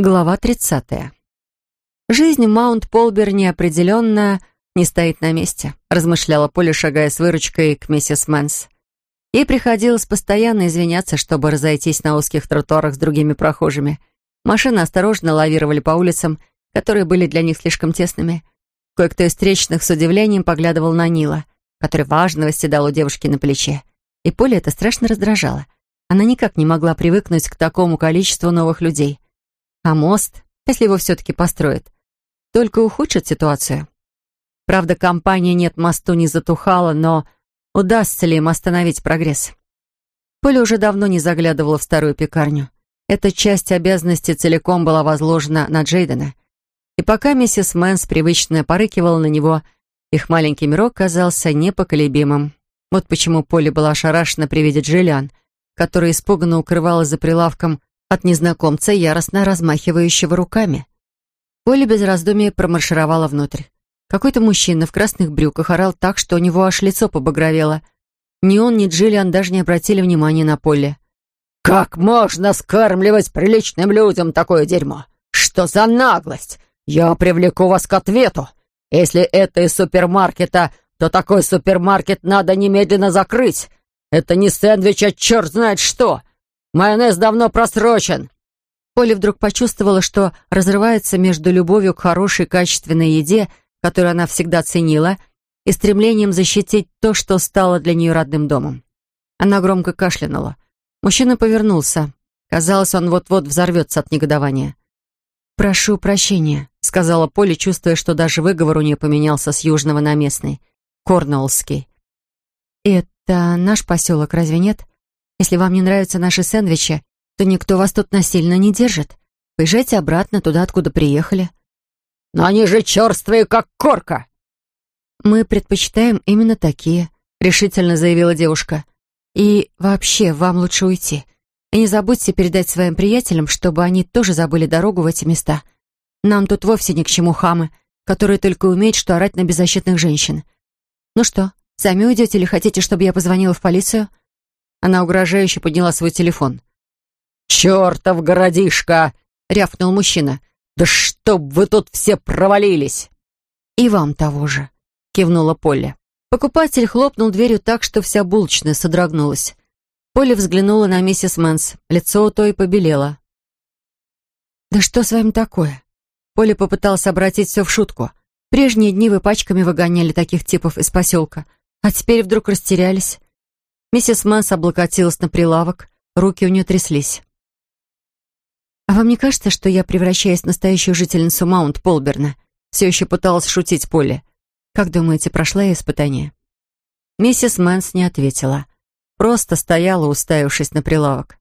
Глава 30. Жизнь в Маунт-Полберне определенно не стоит на месте, размышляла Полли, шагая с выручкой к миссис Мэнс. Ей приходилось постоянно извиняться, чтобы разойтись на узких тротуарах с другими прохожими. Машины осторожно лавировали по улицам, которые были для них слишком тесными. Кое-кто из встречных с удивлением поглядывал на Нила, который важно восседал у девушки на плече. И Полли это страшно раздражало. Она никак не могла привыкнуть к такому количеству новых людей. А мост, если его все-таки построят, только ухудшит ситуацию. Правда, кампания «Нет мосту» не затухала, но удастся ли им остановить прогресс? Полли уже давно не заглядывала в старую пекарню. Эта часть обязанности целиком была возложена на Джейдена. И пока миссис Мэнс привычно порыкивала на него, их маленький мирок казался непоколебимым. Вот почему Поле была ошарашена при виде Джиллиан, которая испуганно укрывалась за прилавком от незнакомца, яростно размахивающего руками. Поля без раздумий промаршировала внутрь. Какой-то мужчина в красных брюках орал так, что у него аж лицо побагровело. Ни он, ни Джиллиан даже не обратили внимания на Поле. «Как можно скармливать приличным людям такое дерьмо? Что за наглость? Я привлеку вас к ответу. Если это из супермаркета, то такой супермаркет надо немедленно закрыть. Это не сэндвич, а черт знает что. Майонез давно просрочен!» Поля вдруг почувствовала, что разрывается между любовью к хорошей качественной еде, которую она всегда ценила, и стремлением защитить то, что стало для нее родным домом. Она громко кашлянула. Мужчина повернулся. Казалось, он вот-вот взорвется от негодования. «Прошу прощения», — сказала Поля, чувствуя, что даже выговор у нее поменялся с южного на местный. Корнуоллский. «Это наш поселок, разве нет?» Если вам не нравятся наши сэндвичи, то никто вас тут насильно не держит. Поезжайте обратно туда, откуда приехали». «Но они же черствые, как корка!» «Мы предпочитаем именно такие», — решительно заявила девушка. «И вообще, вам лучше уйти. И не забудьте передать своим приятелям, чтобы они тоже забыли дорогу в эти места. Нам тут вовсе ни к чему хамы, которые только умеют что орать на беззащитных женщин. Ну что, сами уйдете или хотите, чтобы я позвонила в полицию?» Она угрожающе подняла свой телефон. «Чертов городишко!» — рявкнул мужчина. «Да чтоб вы тут все провалились!» «И вам того же!» — кивнула Полли. Покупатель хлопнул дверью так, что вся булочная содрогнулась. Полли взглянула на миссис Мэнс. Лицо у той побелело. «Да что с вами такое?» Полли попыталась обратить все в шутку. «В прежние дни вы пачками выгоняли таких типов из поселка, а теперь вдруг растерялись. Миссис Мэнс облокотилась на прилавок, руки у нее тряслись. «А вам не кажется, что я превращаюсь в настоящую жительницу Маунт-Полберна?» Все еще пыталась шутить Полли. «Как думаете, прошла я испытание?» Миссис Мэнс не ответила. Просто стояла, уставившись на прилавок.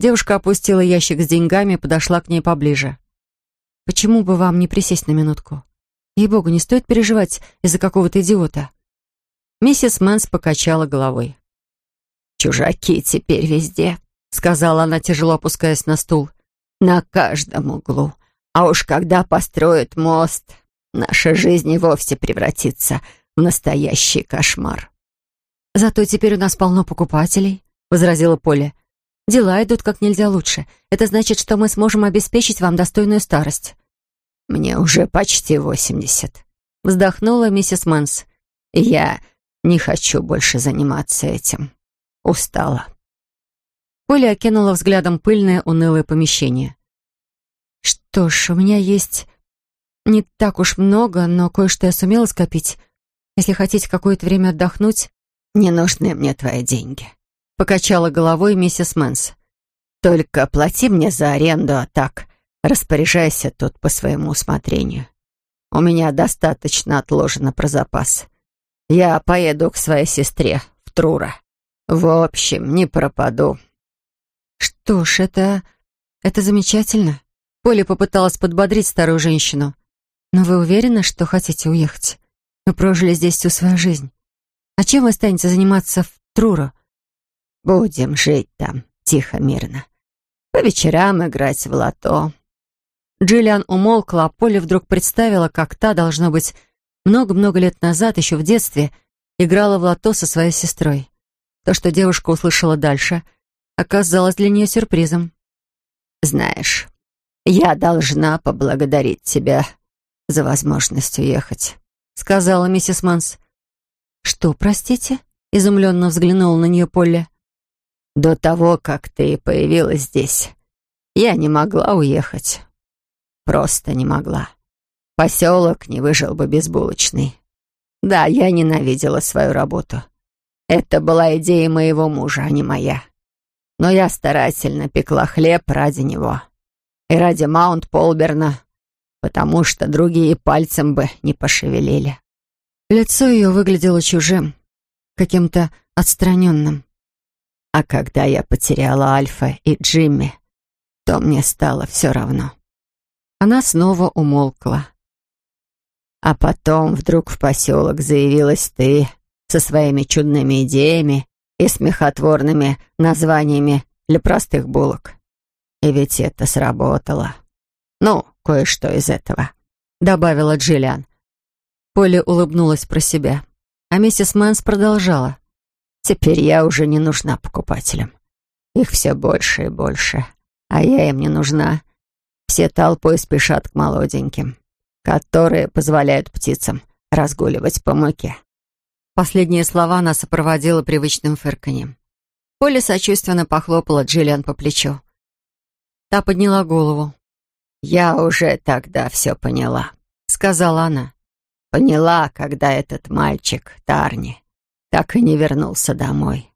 Девушка опустила ящик с деньгами и подошла к ней поближе. «Почему бы вам не присесть на минутку? Ей-богу, не стоит переживать из-за какого-то идиота». Миссис Мэнс покачала головой. «Чужаки теперь везде», — сказала она, тяжело опускаясь на стул. «На каждом углу. А уж когда построят мост, наша жизнь и вовсе превратится в настоящий кошмар». «Зато теперь у нас полно покупателей», — возразила Полли. «Дела идут как нельзя лучше. Это значит, что мы сможем обеспечить вам достойную старость». «Мне уже почти восемьдесят», — вздохнула миссис Мэнс. «Я не хочу больше заниматься этим». Устала. Полли окинула взглядом пыльное, унылое помещение. «Что ж, у меня есть не так уж много, но кое-что я сумела скопить. Если хотите какое-то время отдохнуть...» «Не нужны мне твои деньги», — покачала головой миссис Мэнс. «Только плати мне за аренду, а так распоряжайся тут по своему усмотрению. У меня достаточно отложено про запас. Я поеду к своей сестре в Трура». В общем, не пропаду. Что ж, это... это замечательно. Поля попыталась подбодрить старую женщину. Но вы уверены, что хотите уехать? Вы прожили здесь всю свою жизнь. А чем вы станете заниматься в Труро? Будем жить там, тихо, мирно. По вечерам играть в лото. Джиллиан умолкла, а Поля вдруг представила, как та, должно быть, много-много лет назад, еще в детстве, играла в лото со своей сестрой. То, что девушка услышала дальше, оказалось для нее сюрпризом. «Знаешь, «Я должна поблагодарить тебя за возможность уехать», — сказала миссис Манс. «Что, простите?» — изумленно взглянула на нее Полли. «До того, как ты появилась здесь, я не могла уехать. Просто не могла. Поселок не выжил бы без булочной. Да, я ненавидела свою работу. Это была идея моего мужа, а не моя. Но я старательно пекла хлеб ради него. И ради Маунт Полберна, потому что другие пальцем бы не пошевелили. Лицо ее выглядело чужим, каким-то отстраненным. А когда я потеряла Альфа и Джимми, то мне стало все равно. Она снова умолкла. А потом вдруг в поселок заявилась ты со своими чудными идеями и смехотворными названиями для простых булок. И ведь это сработало. Ну, кое-что из этого, добавила Джиллиан. Полли улыбнулась про себя, а миссис Мэнс продолжала. Теперь я уже не нужна покупателям. Их все больше и больше, а я им не нужна. Все толпой спешат к молоденьким, которые позволяют птицам разгуливать по муке. Последние слова она сопроводила привычным фырканьем. Поля сочувственно похлопала Джиллиан по плечу. Та подняла голову. «Я уже тогда все поняла», — сказала она. «Поняла, когда этот мальчик, Тарни, так и не вернулся домой.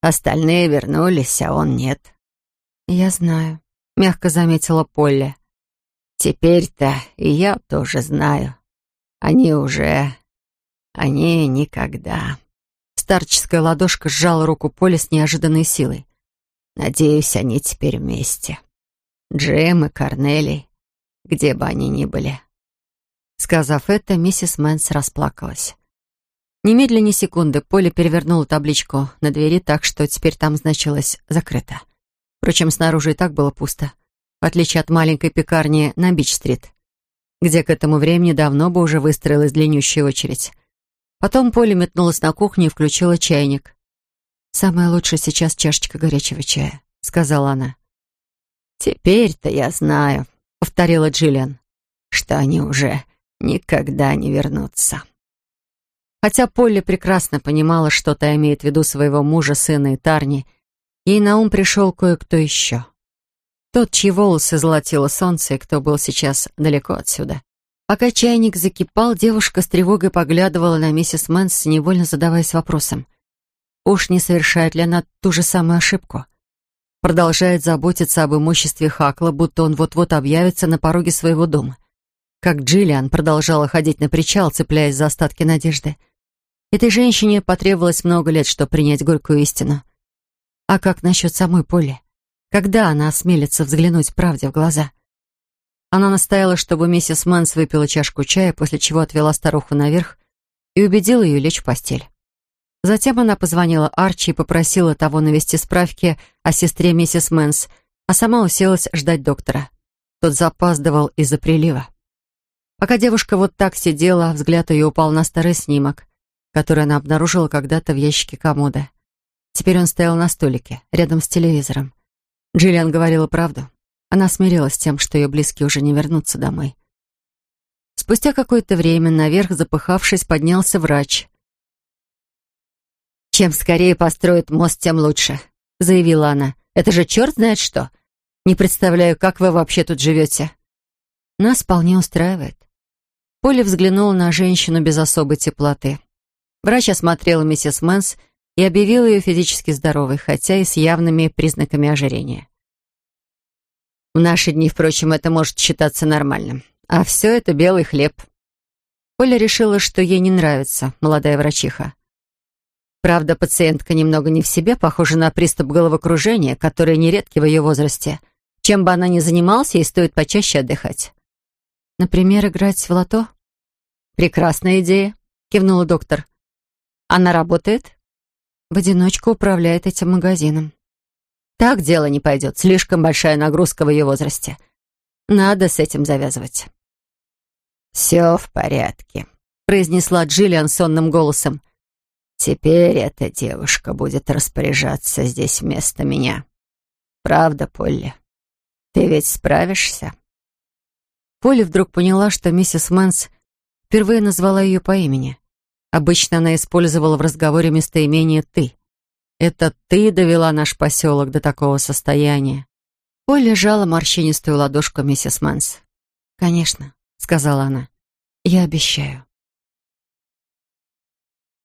Остальные вернулись, а он нет». «Я знаю», — мягко заметила Полли. «Теперь-то и я тоже знаю. Они уже... Они никогда...» Старческая ладошка сжала руку Поли с неожиданной силой. «Надеюсь, они теперь вместе. Джем и Корнелий, где бы они ни были». Сказав это, миссис Мэнс расплакалась. Не медля ни секунды Полли перевернула табличку на двери так, что теперь там значилось «закрыто». Впрочем, снаружи и так было пусто, в отличие от маленькой пекарни на Бич-стрит, где к этому времени давно бы уже выстроилась длиннющая очередь. Потом Полли метнулась на кухню и включила чайник. «Самое лучшее сейчас чашечка горячего чая», — сказала она. «Теперь-то я знаю», — повторила Джиллиан, «что они уже никогда не вернутся». Хотя Полли прекрасно понимала, что та имеет в виду своего мужа, сына и Тарни, Ей на ум пришел кое-кто еще. Тот, чьи волосы золотило солнце, и кто был сейчас далеко отсюда. Пока чайник закипал, девушка с тревогой поглядывала на миссис Мэнс, невольно задаваясь вопросом. Уж не совершает ли она ту же самую ошибку? Продолжает заботиться об имуществе Хакла, будто он вот-вот объявится на пороге своего дома. Как Джиллиан продолжала ходить на причал, цепляясь за остатки надежды. Этой женщине потребовалось много лет, чтобы принять горькую истину — а как насчет самой Полли? Когда она осмелится взглянуть правде в глаза? Она настояла, чтобы миссис Мэнс выпила чашку чая, после чего отвела старуху наверх и убедила ее лечь в постель. Затем она позвонила Арчи и попросила того навести справки о сестре миссис Мэнс, а сама уселась ждать доктора. Тот запаздывал из-за прилива. Пока девушка вот так сидела, взгляд ее упал на старый снимок, который она обнаружила когда-то в ящике комода. Теперь он стоял на столике, рядом с телевизором. Джиллиан говорила правду. Она смирилась с тем, что ее близкие уже не вернутся домой. Спустя какое-то время наверх, запыхавшись, поднялся врач. «Чем скорее построят мост, тем лучше», — заявила она. «Это же черт знает что. Не представляю, как вы вообще тут живете». «Нас вполне устраивает». Полли взглянула на женщину без особой теплоты. Врач осмотрела миссис Мэнс и объявила ее физически здоровой, хотя и с явными признаками ожирения. В наши дни, впрочем, это может считаться нормальным. А все это белый хлеб. Оля решила, что ей не нравится молодая врачиха. Правда, пациентка немного не в себе, похожа на приступ головокружения, который нередки в ее возрасте. Чем бы она ни занималась, ей стоит почаще отдыхать. Например, играть в лото? Прекрасная идея, кивнула доктор. Она работает? в одиночку управляет этим магазином. Так дело не пойдет. Слишком большая нагрузка в ее возрасте. Надо с этим завязывать. «Все в порядке», — произнесла Джиллиан сонным голосом. «Теперь эта девушка будет распоряжаться здесь вместо меня. Правда, Полли?» Ты ведь справишься?» Полли вдруг поняла, что миссис Мэнс впервые назвала ее по имени. Обычно она использовала в разговоре местоимение «ты». Это ты довела наш поселок до такого состояния. Полли сжала морщинистую ладошку миссис Мэнс. «Конечно», — сказала она, — «я обещаю».